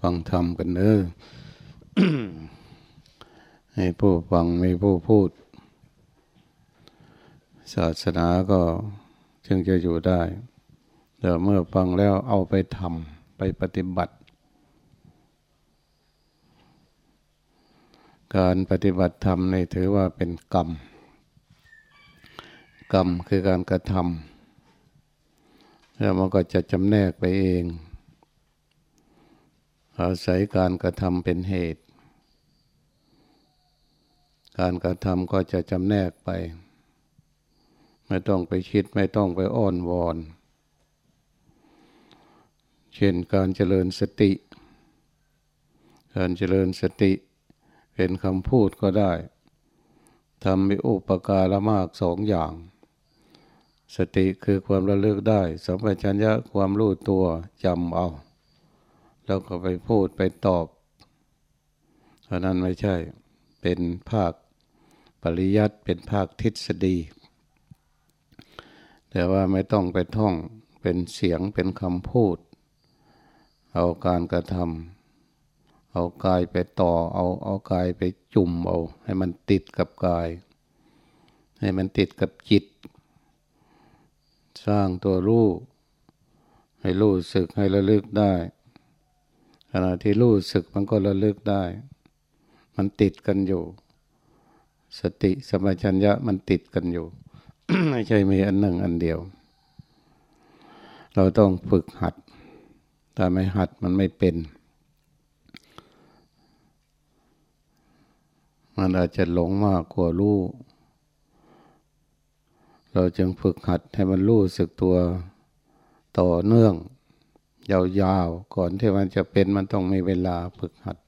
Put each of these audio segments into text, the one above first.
ฟังธรรมกันเนอให้ผู้ฟังไม่ผู้พูด ศาสนาก็จึงจะอยู่ได้แต่เมื่อฟังแล้วเอาไปทำไปปฏิบัติ การปฏิบัติธรรมในถือว่าเป็นกรรม กรรมคือการกระทำแล้วมันก็จะจำแนกไปเอง อาศัยการกระทำเป็นเหตุ การกระทำก็จะจำแนกไป ไม่ต้องไปคิดไม่ต้องไปอ้อนวอน เช่นการเจริญสติ การเจริญสติเป็นคำพูดก็ได้ทำมีอุปการะมากสองอย่าง สติคือความระลึกได้สัมปชัญญะความรู้ตัวจำเอา แล้วก็ไปพูดไปตอบเพราะนั้นไม่ใช่ เป็นภาคปริยัติเป็นภาคทฤษฎี แต่ว่าไม่ต้องไปท่องเป็นเสียงเป็นคำพูด เอาการกระทำเอากายไปต่อเอาเอากายไปจุ่มเอา ให้มันติดกับกาย ให้มันติดกับจิต สร้างตัวรู้ให้รู้สึกให้ระลึกได้ ณะที่รู้สึกมันก็ระลึกได้ มันติดกันอยู่ สติสมัชัญญะมันติดกันอยู่ ไม่ใช่มีอันหนึ่งอันเดียว เราต้องฝึกหัดถ้าไม่หัดมันไม่เป็น มันอาจจะหลงมากกว่ารู้เราจึงฝึกหัดให้มันรู้สึกตัวต่อเนื่อง ยาวๆก่อนที่มันจะเป็นมันต้องมีเวลาฝึกหัด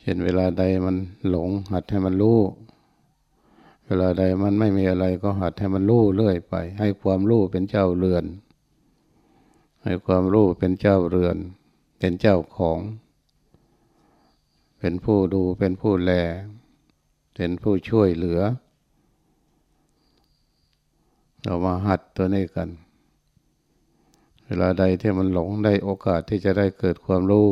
เช่นเวลาใดมันหลงหัดให้มันรู้ เวลาใดมันไม่มีอะไรก็หัดให้มันรู้เรื่อยไป ให้ความรู้เป็นเจ้าเรือน ให้ความรู้เป็นเจ้าเรือน เป็นเจ้าของ เป็นผู้ดูเป็นผู้แล เป็นผู้ช่วยเหลือ เรามาหัดตัวนี้กัน เวลาใดที่มันหลงได้โอกาสที่จะได้เกิดความรู้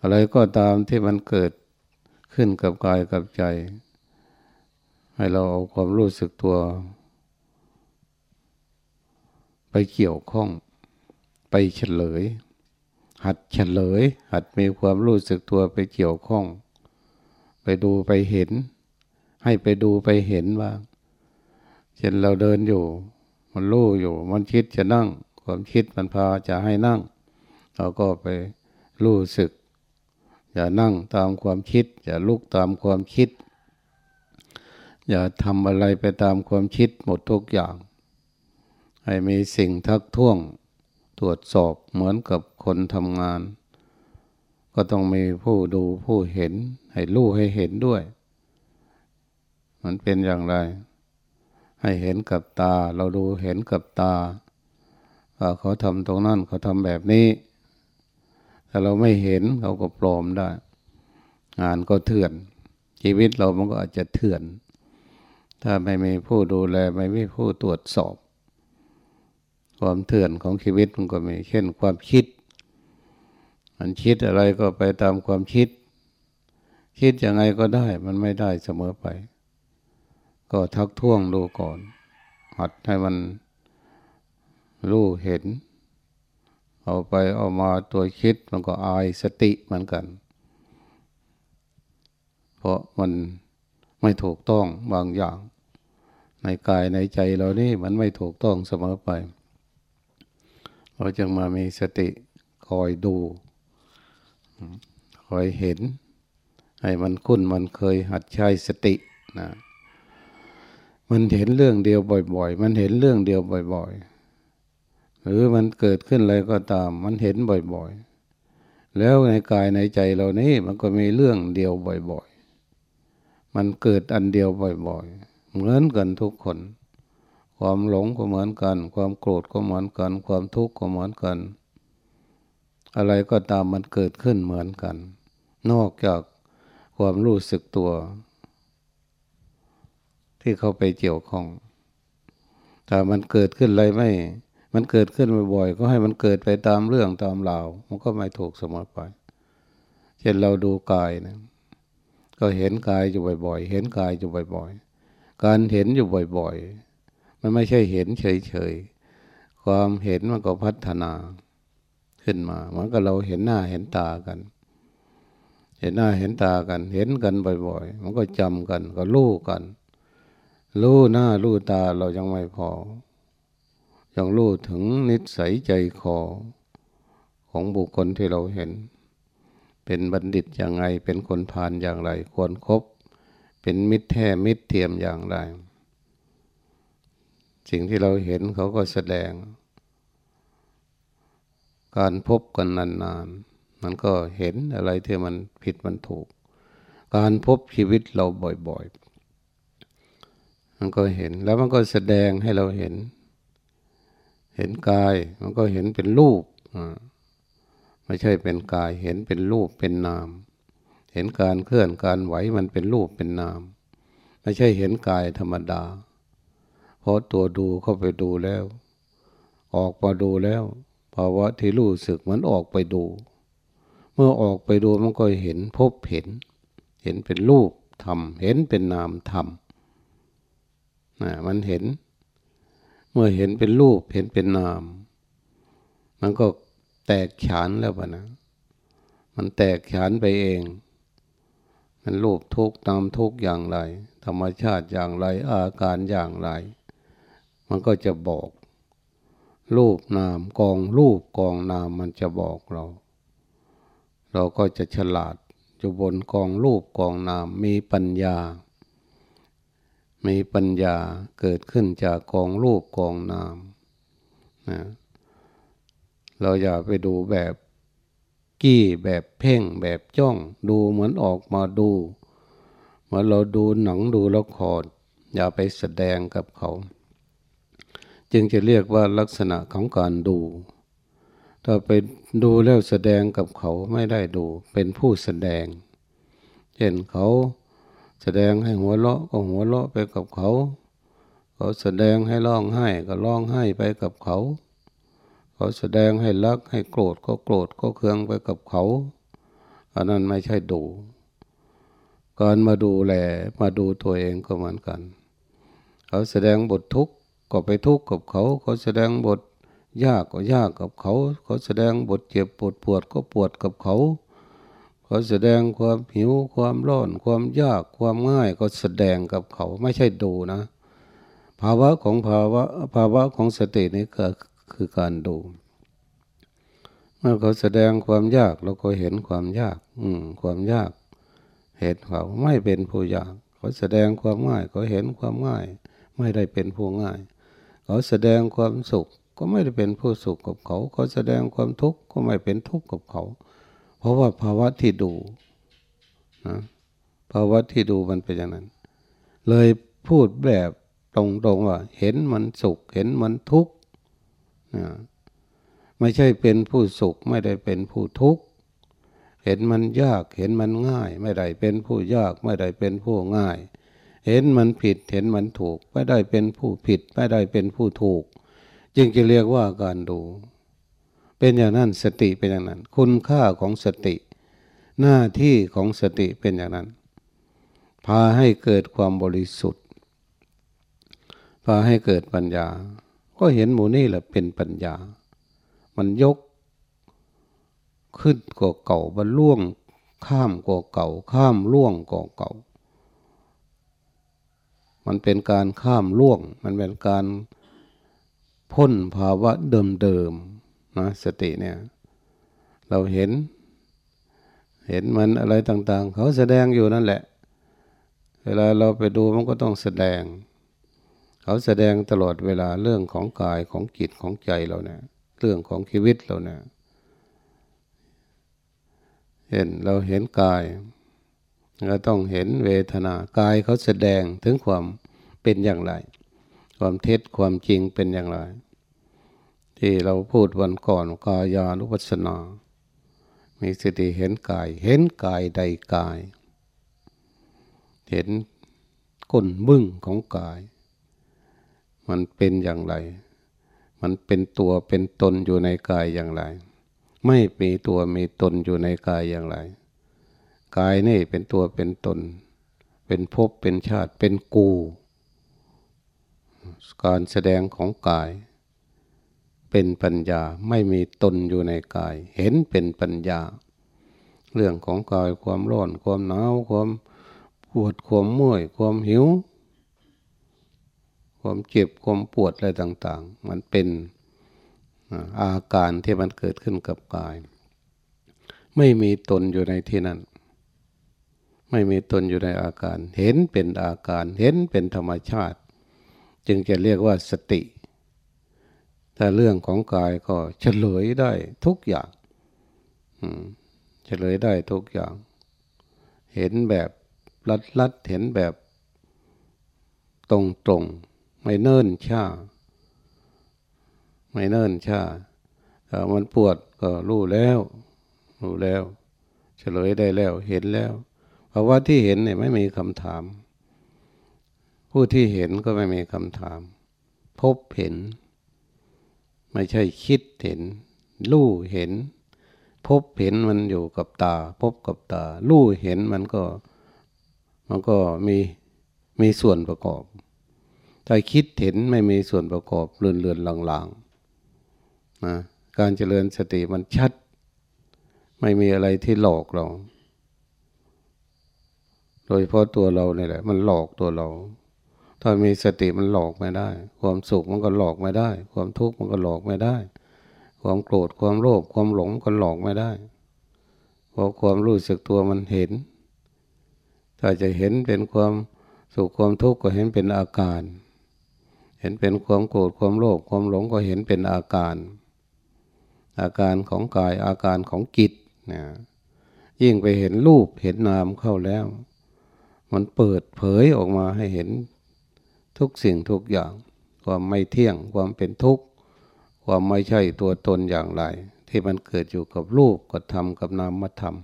อะไรก็ตามที่มันเกิดขึ้นกับกายกับใจ ให้เราเอาความรู้สึกตัว ไปเกี่ยวข้อง ไปเฉลย หัดเฉลย หัดมีความรู้สึกตัวไปเกี่ยวข้อง ไปดูไปเห็น ให้ไปดูไปเห็นว่าเช่นเราเดินอยู่ มันรู้อยู่ มันคิดจะนั่ง ความคิดมันพาจะให้นั่ง เราก็ไปรู้สึก อย่านั่งตามความคิด อย่าลุกตามความคิด อย่าทำอะไรไปตามความคิดหมดทุกอย่าง ให้มีสิ่งทักท้วง ตรวจสอบเหมือนกับคนทำงาน ก็ต้องมีผู้ดูผู้เห็น ให้รู้ให้เห็นด้วย มันเป็นอย่างไรให้เห็นกับตา เราดูเห็นกับตาว่า เขาทำตรงนั้นเขาทำแบบนี้ถ้าเราไม่เห็นเขาก็ปลอมได้ งานก็เถื่อน ชีวิตเรามันก็อาจจะเถื่อน ถ้าไม่มีผู้ดูแลไม่มีผู้ตรวจสอบ ความเถื่อนของชีวิตมันก็มีเช่นความคิด มันคิดอะไรก็ไปตามความคิด คิดยังไงก็ได้มันไม่ได้เสมอไป ก็ทักท้วงดูก่อน หัดให้มัน รู้เห็น เอาไปเอามาตัวคิดมันก็อายสติเหมือนกัน เพราะมันไม่ถูกต้องบางอย่าง ในกายในใจเรานี่มันไม่ถูกต้องเสมอไป เราจึงมามีสติคอยดูคอยเห็น ให้มันคุ้นมันเคยหัดใช้สตินะมันเห็นเรื่องเดียวบ่อย ๆ มันเห็นเรื่องเดียวบ่อย ๆ หรือมันเกิดขึ้นอะไรก็ตาม มันเห็นบ่อยๆ แล้วในกายในใจเรานี้มันก็มีเรื่องเดียวบ่อยๆ มันเกิดอันเดียวบ่อยๆ เหมือนกันทุกคน ความหลงก็เหมือนกัน ความโกรธก็เหมือนกัน ความทุกข์ก็เหมือนกัน อะไรก็ตามมันเกิดขึ้นเหมือนกัน นอกจากความรู้สึกตัว ที่เขาไปเกี่ยวข้อง ถ้ามันเกิดขึ้นอะไรไม่ มันเกิดขึ้นบ่อยๆ ก็ให้มันเกิดไปตามเรื่องตามราว มันก็ไม่ถูกเสมอไป เช่นเราดูกายนะ ก็เห็นกายอยู่บ่อย ๆ เห็นกายอยู่บ่อย ๆ การเห็นอยู่บ่อยๆ มันไม่ใช่เห็นเฉยๆ ความเห็นมันก็พัฒนาขึ้นมา เหมือนกับเราเห็นหน้าเห็นตากัน เห็นหน้าเห็นตากัน เห็นกันบ่อยๆ มันก็จำกัน ก็รู้กัน รู้หน้ารู้ตาเรายังไม่พอ ยังรู้ถึงนิสัยใจคอของบุคคลที่เราเห็น เป็นบัณฑิตอย่างไรเป็นคนพาลอย่างไร ควรครบเป็นมิตรแท้มิตรเทียมอย่างไร สิ่งที่เราเห็นเขาก็แสดง การพบกันนานๆมันก็เห็นอะไรที่มันผิดมันถูก การพบชีวิตเราบ่อยๆ มันก็เห็นแล้วมันก็แสดงให้เราเห็น เห็นกายมันก็เห็นเป็นรูปไม่ใช่เป็นกาย เห็นเป็นรูปเป็นนาม เห็นการเคลื่อนการไหวมันเป็นรูปเป็นนาม ไม่ใช่เห็นกายธรรมดา เพราะตัวดูเข้าไปดูแล้ว ออกมาดูแล้วภาวะที่รู้สึกมันออกไปดู เมื่อออกไปดูมันก็เห็นพบเห็น เห็นเป็นรูปธรรม เห็นเป็นนามธรรมนะมันเห็น เมื่อเห็นเป็นรูปเห็นเป็นนาม มันก็แตกฉานแล้วปะนะ มันแตกฉานไปเอง มันรูปทุกนามทุกอย่างไร ธรรมชาติอย่างไร อาการอย่างไร มันก็จะบอก รูปนามกองรูปกองนามมันจะบอกเรา เราก็จะฉลาดอยู่บนกองรูปกองนามมีปัญญา มีปัญญาเกิดขึ้นจากกองรูปกองนามนะเราอย่าไปดูแบบกี้แบบเพ่งแบบจ้องดูเหมือนออกมาดูเหมือนเราดูหนังดูละครอย่าไปแสดงกับเขา จึงจะเรียกว่าลักษณะของการดู ถ้าไปดูแล้วแสดงกับเขาไม่ได้ดูเป็นผู้แสดง เช่นเขา แสดงให้หัวเราะก็หัวเราะไปกับเขา เขาแสดงให้ร้องไห้ก็ร้องไห้ไปกับเขา เขาแสดงให้รักให้โกรธก็โกรธก็เคืองไปกับเขาอันนั้นไม่ใช่ดู การมาดูแลมาดูตัวเองก็เหมือนกัน เขาแสดงบททุกข์ก็ไปทุกข์กับเขา เขาแสดงบทยากก็ยากกับเขา เขาแสดงบทเจ็บปวดปวดก็ปวดกับเขา เขาแสดงความหิวความร้อน ความยากความง่ายก็แสดงกับเขาไม่ใช่ดูนะ ภาวะของภาวะภาวะของสตินี่ก็คือการดูเมื่อเขาแสดงความยากเราก็เห็นความยาก อืม ความยาก เห็นเขาไม่เป็นผู้ยาก เขาแสดงความง่ายเขาเห็นความง่าย ไม่ได้เป็นผู้ง่าย เขาแสดงความสุขก็ไม่ได้เป็นผู้สุขกับเขา เขาแสดงความทุกข์ก็ไม่เป็นทุกข์กับเขา เพราะว่าภาวะที่ดูนะภาวะที่ดูมันเป็นอย่างนั้น เลยพูดแบบตรงๆว่า เห็นมันสุข เห็นมันทุกข์นะไม่ใช่เป็นผู้สุขไม่ได้เป็นผู้ทุกข์เห็นมันยากเห็นมันง่าย ไม่ได้เป็นผู้ยากไม่ได้เป็นผู้ง่าย เห็นมันผิดเห็นมันถูก ไม่ได้เป็นผู้ผิด ไม่ได้เป็นผู้ถูก จึงจะเรียกว่าการดู เป็นอย่างนั้นสติเป็นอย่างนั้น คุณค่าของสติ หน้าที่ของสติเป็นอย่างนั้น พาให้เกิดความบริสุทธิ์ พาให้เกิดปัญญา ก็เห็นหมูนี่แหละเป็นปัญญา มันยกขึ้นกว่าเก่ามันล่วงข้ามกว่าเก่า ข้ามล่วงกว่าเก่า มันเป็นการข้ามล่วง มันเป็นการพ้นภาวะเดิมๆ นะสติเนี่ย เราเห็น เห็นมันอะไรต่าง ๆ เขาแสดงอยู่นั่นแหละ เวลาเราไปดูมันก็ต้องแสดง เขาแสดงตลอดเวลาเรื่องของกายของจิตของใจเราเนี่ยเรื่องของชีวิตเราเนี่ยเห็นเราเห็นกายเราต้องเห็นเวทนากายเขาแสดงถึงความเป็นอย่างไร ความเท็จความจริงเป็นอย่างไร ที่เราพูดวันก่อนกายานุปัสสนา มีสติเห็นกาย เห็นกายใดกาย เห็นก้นบึ้งของกาย มันเป็นอย่างไรมมันเป็นตัวเป็นตนอยู่ในกายอย่างไร ไม่มีตัวมีตนอยู่ในกายอย่างไร กายนี่เป็นตัวเป็นตน เป็นภพเป็นชาติเป็นกู การแสดงของกาย เป็นปัญญาไม่มีตนอยู่ในกาย เห็นเป็นปัญญา เรื่องของกายความร้อนความหนาวความปวดความเมื่อยความหิว ความเจ็บความปวดอะไรต่าง ๆ มันเป็นอาการที่มันเกิดขึ้นกับกาย ไม่มีตนอยู่ในที่นั้น ไม่มีตนอยู่ในอาการ เห็นเป็นอาการ เห็นเป็นธรรมชาติ จึงจะเรียกว่าสติ ถ้าเรื่องของกายก็เฉลยได้ทุกอย่างเฉลยได้ทุกอย่าง เห็นแบบลัดลัดเห็นแบบตรงตรงไม่เนิ่นช้าไม่เนิ่นช้าถ้ามันปวดก็รู้แล้วรู้แล้ว เฉลยได้แล้วเห็นแล้ว เพราะว่าที่เห็นเนี่ยไม่มีคำถาม ผู้ที่เห็นก็ไม่มีคำถาม พบเห็น ไม่ใช่คิดเห็น รู้เห็น พบเห็นมันอยู่กับตา พบกับตา รู้เห็นมันก็ มันก็มีมีส่วนประกอบถ้าคิดเห็นไม่มีส่วนประกอบเลือนเลือนลางๆนะการเจริญสติมันชัด ไม่มีอะไรที่หลอกเรา โดยเพราะตัวเราเนี่ยแหละ มันหลอกตัวเรา ถ้ามีสติมันหลอกไม่ได้ ความสุขมันก็หลอกไม่ได้ ความทุกข์มันก็หลอกไม่ได้ ความโกรธความโลภความหลงก็หลอกไม่ได้ เพราะความรู้สึกตัวมันเห็น ถ้าจะเห็นเป็นความสุขความทุกข์ก็เห็นเป็นอาการ เห็นเป็นความโกรธความโลภความหลงก็เห็นเป็นอาการ อาการของกายอาการของจิตนะยิ่งไปเห็นรูปเห็นนามเข้าแล้ว มันเปิดเผยออกมาให้เห็น ทุกสิ่งทุกอย่าง ความไม่เที่ยงความเป็นทุกข์ความไม่ใช่ตัวตนอย่างไร ที่มันเกิดอยู่กับรูปกับธรรมกับนามธรรม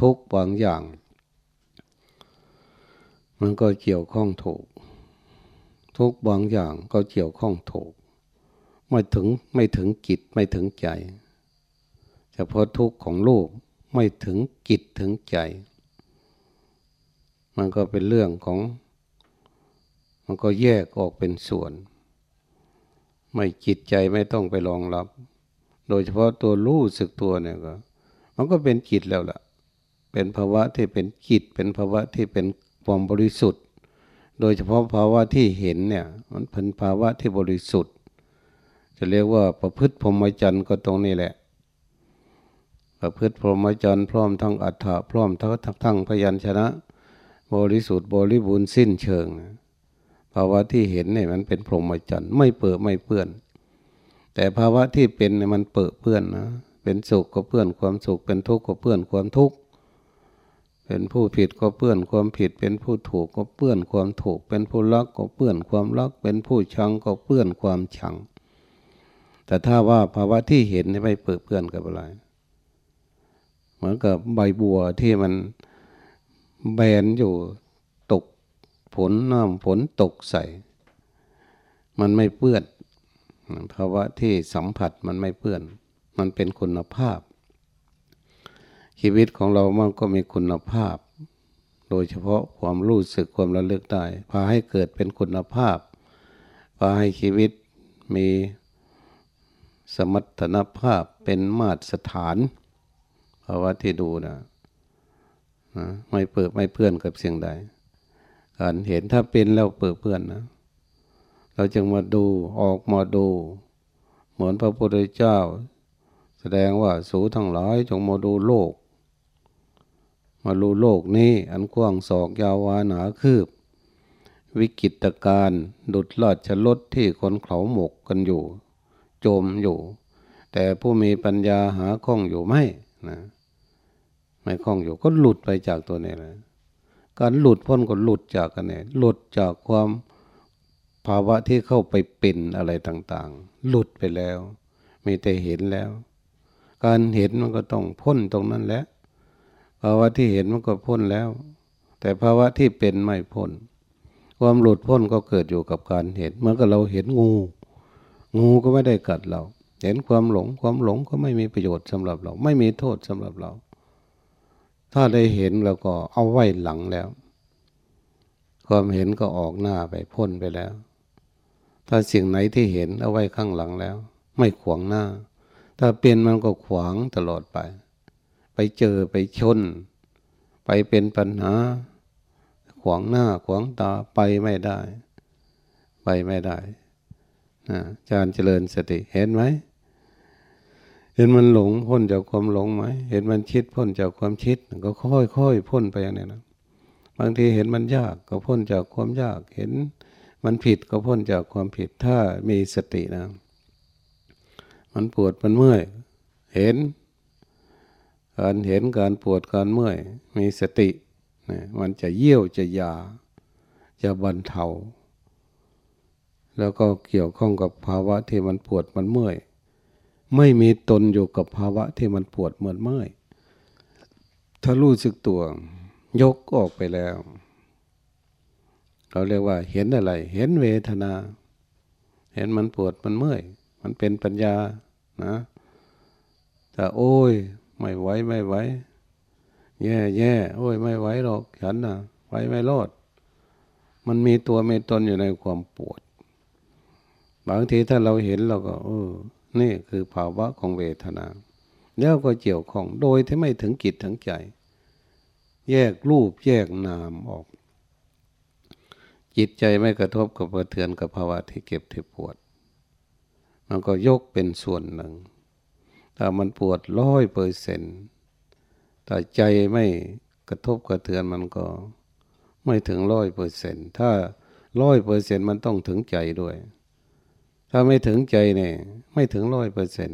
ทุกบางอย่าง มันก็เกี่ยวข้องถูก ทุกบางอย่างก็เกี่ยวข้องถูก ไม่ถึงไม่ถึงจิตไม่ถึงใจเฉพาะทุกข์ของลูกไม่ถึงจิตถึงใจ มันก็เป็นเรื่องของ มันก็แยกออกเป็นส่วน ไม่จิตใจไม่ต้องไปรองรับ โดยเฉพาะตัวรู้สึกตัวเนี่ยก็ มันก็เป็นจิตแล้วล่ะ เป็นภาวะที่เป็นจิต เป็นภาวะที่เป็นความบริสุทธิ์ โดยเฉพาะภาวะที่เห็นเนี่ย มันเป็นภาวะที่บริสุทธิ์ จะเรียกว่าประพฤติพรหมจรรย์ก็ตรงนี้แหละประพฤติพรหมจรรย์พร้อมทั้งอัฏฐะพร้อมทั้งทั้งพยัญชนะ บริสุทธิ์บริบูรณ์สิ้นเชิง ภาวะที่เห็นเนี่ยมันเป็นพรหมจรรย์ไม่เปื้อไม่เปื้อน แต่ภาวะที่เป็นเนี่ยมันเปื้อเปื้อนนะเป็นสุขก็เปื้อนความสุขเป็นทุกข์ก็เปื้อนความทุกข์เป็นผู้ผิดก็เปื้อนความผิด เป็นผู้ถูกก็เปื้อนความถูก เป็นผู้รักก็เปื้อนความรัก เป็นผู้ชังก็เปื้อนความชัง แต่ถ้าว่าภาวะที่เห็นไม่เปื้อเปื้อนกับอะไร เหมือนกับใบบัวที่มันแบนอยู่ ฝนน้ำฝนตกใส่ มันไม่เปื้อนภาวะที่สัมผัสมันไม่เปื้อน มันเป็นคุณภาพ ชีวิตของเรามันก็มีคุณภาพ โดยเฉพาะความรู้สึกความระลึกได้พาให้เกิดเป็นคุณภาพพาให้ชีวิตมีสมรรถนภาพเป็นมาตรฐานภาวะที่ดูนะนะไม่เปิดไม่เพื่อนกับสิ่งใด การเห็นถ้าเป็นแล้วเปิดเพื่อนนะ เราจึงมาดูออกมาดู เหมือนพระพุทธเจ้า แสดงว่าสูทั้งหลายจงมาดูโลก มาลูโลกนี้อันกว้างศอกยาววาหนาคืบ วิกิตการดุดลอดชลดที่คนเขาหมกกันอยู่โจมอยู่ แต่ผู้มีปัญญาหาข้องอยู่ไม่นะไม่ข้องอยู่ก็หลุดไปจากตัวนี้เลย การหลุดพ้นก็หลุดจากกันเนี่ยหลุดจากความภาวะที่เข้าไปเป็นอะไรต่างๆ หลุดไปแล้ว มีแต่เห็นแล้ว การเห็นมันก็ต้องพ้นตรงนั้นแหละภาวะที่เห็นมันก็พ้นแล้ว แต่ภาวะที่เป็นไม่พ้นความหลุดพ้นก็เกิดอยู่กับการเห็นเหมือนกับเราเห็นงู งูก็ไม่ได้กัดเรา เห็นความหลงความหลงก็ไม่มีประโยชน์สำหรับเรา ไม่มีโทษสำหรับเรา ถ้าได้เห็นเราก็เอาไว้หลังแล้ว ความเห็นก็ออกหน้าไปพ้นไปแล้ว ถ้าสิ่งไหนที่เห็นเอาไว้ข้างหลังแล้ว ไม่ขวางหน้า ถ้าเป็นมันก็ขวางตลอดไป ไปเจอไปชน ไปเป็นปัญหา ขวางหน้าขวางตาไปไม่ได้ ไปไม่ได้นะจารเจริญสติเห็นไหม เห็นมันหลงพ้นจากความหลงไหม เห็นมันชิดพ้นจากความชิด ก็ค่อยๆพ้นไปอย่างนี้นะ บางทีเห็นมันยากก็พ้นจากความยาก เห็นมันผิดก็พ้นจากความผิด ถ้ามีสตินะ มันปวดมันเมื่อย เห็น การเห็นการปวดการเมื่อย มีสตินะมันจะเยี่ยวจะยา จะบรรเทา แล้วก็เกี่ยวข้องกับภาวะที่มันปวดมันเมื่อย ไม่มีตนอยู่กับภาวะที่มันปวดเหมือนเมื่อยถ้ารู้สึกตัวยกออกไปแล้ว เราเรียกว่า เห็นอะไร เห็นเวทนา เห็นมันปวดมันเมื่อย มันเป็นปัญญานะแต่โอ้ย ไม่ไหวไม่ไหวแย่แย่โอ้ย ไม่ไหวหรอกฉันนะไหวไม่รอด มันมีตัวมีตนอยู่ในความปวด บางทีถ้าเราเห็นเราก็ เออ นี่คือภาวะของเวทนา แล้วก็เกี่ยวของโดยที่ไม่ถึงกิจถึงใจ แยกรูปแยกนามออก จิตใจไม่กระทบกับกระเทือนกับภาวะที่เก็บที่ปวด มันก็ยกเป็นส่วนหนึ่งถ้ามันปวดร้อยเปอร์เซนต์แต่ใจไม่กระทบกระเทือนมันก็ไม่ถึงร้อยเปอร์เซนต์ถ้าร้อยเปอร์เซนต์มันต้องถึงใจด้วย ถ้าไม่ถึงใจเนี่ยไม่ถึงร้อยเปอร์เซ็นต์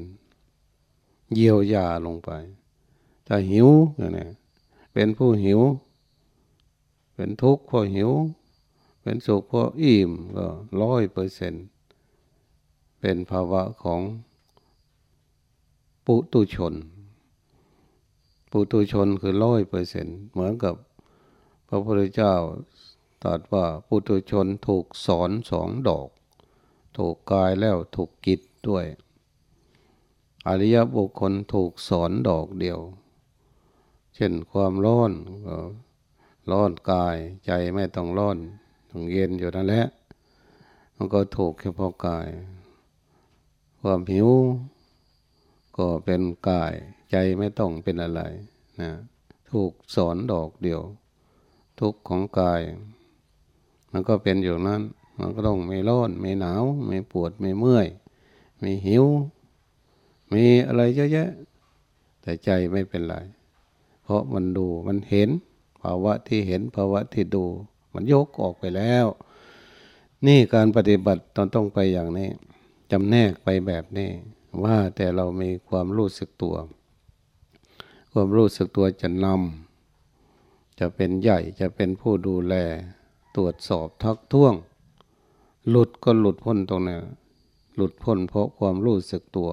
เยียวยาลงไป ถ้าหิวเนี่ยเป็นผู้หิว เป็นทุกข์เพราะหิว เป็นสุขเพราะอิ่มก็ร้อยเปอร์เซ็นเป็นภาวะของปุตุชน ปุตุชนคือร้อยเปอร์เซ็นเหมือนกับพระพุทธเจ้าตรัสว่าปุตุชนถูกสอนสองดอก ถูกกายแล้วถูกกิจด้วย อริยบุคคลถูกสอนดอกเดียว เช่นความร้อนก็ร้อนกายใจไม่ต้องร้อนต้องเย็นอยู่นั่นแหละมันก็ถูกเฉพาะกาย ความหิว ก็เป็นกาย ใจไม่ต้องเป็นอะไรนะถูกสอนดอกเดียว ทุกของกาย มันก็เป็นอยู่นั้น มันก็ต้องมีร้อนมีหนาวมีปวดมีเมื่อย มีหิว มีอะไรเยอะแยะ แต่ใจไม่เป็นไร เพราะมันดูมันเห็นภาวะที่เห็นภาวะที่ดู มันยกออกไปแล้ว นี่การปฏิบัติตอนต้องไปอย่างนี้จำแนกไปแบบนี้ว่าแต่เรามีความรู้สึกตัว ความรู้สึกตัวจะนำจะเป็นใหญ่จะเป็นผู้ดูแล ตรวจสอบทักท้วง หลุดก็หลุดพ้นตรงนี้หลุดพ้นเพราะความรู้สึกตัว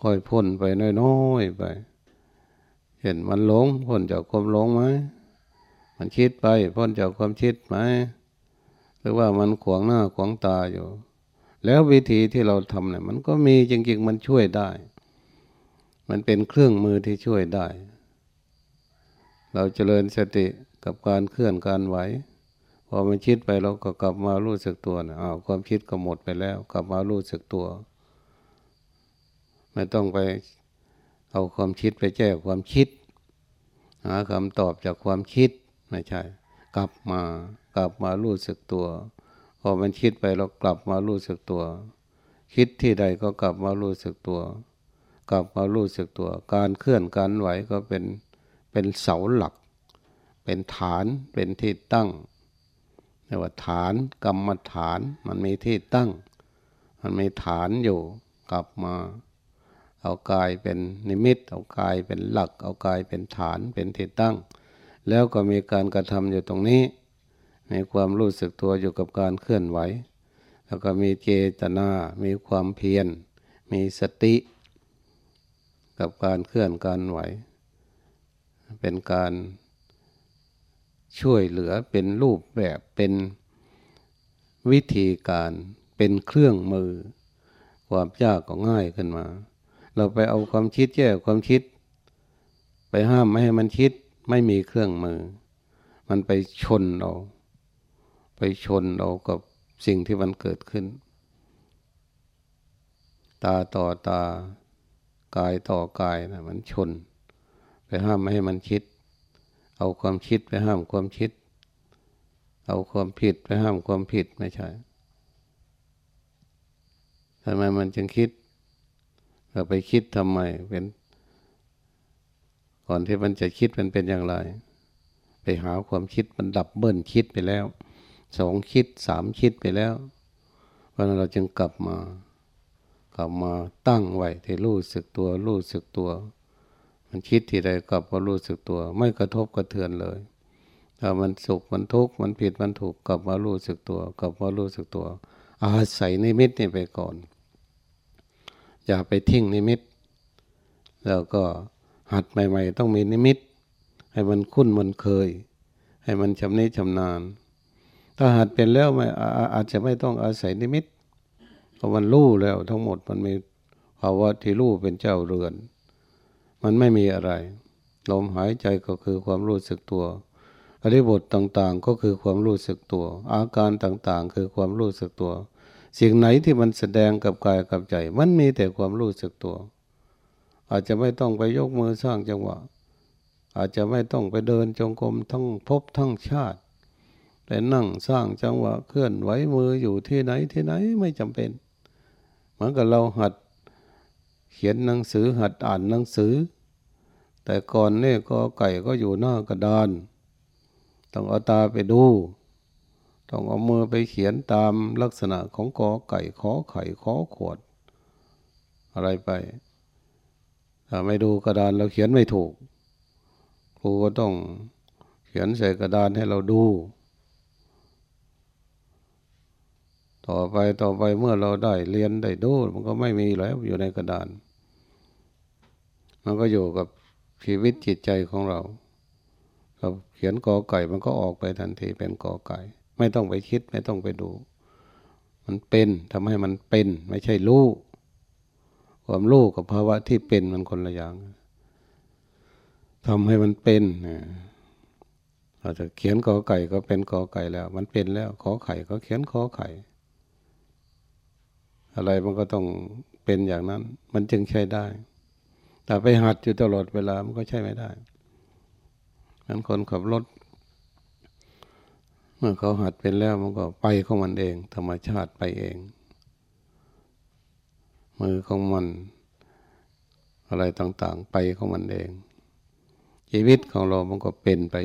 ค่อยพ้นไปน้อยๆไป เห็นมันหลงพ้นจากความหลงไหมมันคิดไปพ้นจากความคิดไหมหรือว่ามันขวางหน้าขวางตาอยู่ แล้ววิธีที่เราทำเนี่ยมันก็มีจริงๆมันช่วยได้ มันเป็นเครื่องมือที่ช่วยได้ เราเจริญสติกับการเคลื่อนการไหว พอมันคิดไปเราก็กลับมารู้สึกตัวนะอ้าวความคิดก็หมดไปแล้ว กลับมารู้สึกตัว ไม่ต้องไปเอาความคิดไปแจ้ความคิด หาคำตอบจากความคิดไม่ใช่ กลับมากลับมารู้สึกตัว พอมันคิดไปเรากลับมารู้สึกตัว คิดที่ใดก็กลับมารู้สึกตัว กลับมารู้สึกตัว การเคลื่อนการไหวก็เป็นเป็นเสาหลัก เป็นฐานเป็นที่ตั้ง รียกว่าฐานกรรมฐาน มันมีที่ตั้ง มันมีฐานอยู่กลับมา เอากายเป็นนิมิต เอากายเป็นหลัก เอากายเป็นฐานเป็นที่ตั้ง แล้วก็มีการกระทำอยู่ตรงนี้ มีความรู้สึกตัวอยู่กับการเคลื่อนไหว แล้วก็มีเจตนา มีความเพียร มีสติ กับการเคลื่อนการไหว เป็นการ ช่วยเหลือเป็นรูปแบบเป็นวิธีการเป็นเครื่องมือ ความยากก็ง่ายขึ้นมา เราไปเอาความคิดแย่ความคิด ไปห้ามไม่ให้มันคิดไม่มีเครื่องมือ มันไปชนเราไปชนเรากับสิ่งที่มันเกิดขึ้น ตาต่อตากายต่อกายนะมันชน ไปห้ามไม่ให้มันคิด เอาความคิดไปห้ามความคิด เอาความผิดไปห้ามความผิดไม่ใช่ทำไมมันจึงคิด เราไปคิดทำไมเป็นก่อนที่มันจะคิดมันเป็นอย่างไร ไปหาความคิดมันดับเบิ้ลคิดไปแล้วสองคิดสามคิดไปแล้ว เพราะนั้นเราจึงกลับมากลับมาตั้งไว้ที่รู้สึกตัวรู้สึกตัว มันคิดทีใดกลับมารู้สึกตัว ไม่กระทบกระเทือนเลยถ้ามันสุขมันทุกข์มันผิดมันถูกกลับมารู้สึกตัว กลับมารู้สึกตัว อาศัยนิมิตนี่ไปก่อน อย่าไปทิ้งนิมิต แล้วก็หัดใหม่ ๆ ต้องมีนิมิต ให้มันคุ้นมันเคย ให้มันชำนิชำนาญ ถ้าหัดเป็นแล้วไม่อาจจะไม่ต้องอาศัยนิมิตเพราะมันรู้แล้วทั้งหมดมันมีภาวะที่รู้เป็นเจ้าเรือน มันไม่มีอะไร ลมหายใจก็คือความรู้สึกตัวอริบทต่างๆก็คือความรู้สึกตัว อาการต่างๆ คือความรู้สึกตัว สิ่งไหนที่มันแสดงกับกายกับใจ มันมีแต่ความรู้สึกตัว อาจจะไม่ต้องไปยกมือสร้างจังหวะ อาจจะไม่ต้องไปเดินจงกรมทั้งพบทั้งชาติ แต่นั่งสร้างจังหวะเคลื่อนไหวมืออยู่ที่ไหนที่ไหนไม่จำเป็น เหมือนกับเราหัด เขียนหนังสือหัดอ่านหนังสือ แต่ก่อนนี่ก็ไก่ก็อยู่หน้ากระดาน ต้องเอาตาไปดู ต้องเอามือไปเขียนตามลักษณะของกอไก่ขอไข่ขอขวด อะไรไปถ้าไม่ดูกระดานเราเขียนไม่ถูกครูก็ต้องเขียนใส่กระดานให้เราดู ต่อไปต่อไปเมื่อเราได้เรียนได้ดูมันก็ไม่มีแล้วอยู่ในกระดาน มันก็อยู่กับชีวิตจิตใจของเราเราเขียนกอไก่มันก็ออกไปทันทีเป็นกอไก่ ไม่ต้องไปคิดไม่ต้องไปดู มันเป็นทำให้มันเป็น ไม่ใช่รู้ความรู้กับภาวะที่เป็นมันคนละอย่างทำให้มันเป็นเราจะเขียนกอไก่ก็เป็นกอไก่แล้ว มันเป็นแล้วขอไข่ก็เขียนขอไข่ อะไรมันก็ต้องเป็นอย่างนั้น มันจึงใช้ได้ แต่ไปหัดอยู่ตลอดเวลามันก็ใช่ไม่ได้มันคนขับรถ เมื่อเขาหัดเป็นแล้วมันก็ไปของมันเอง ธรรมชาติไปเอง มือของมัน อะไรต่างๆ ไปของมันเอง ชีวิตของเรามันก็เป็นไป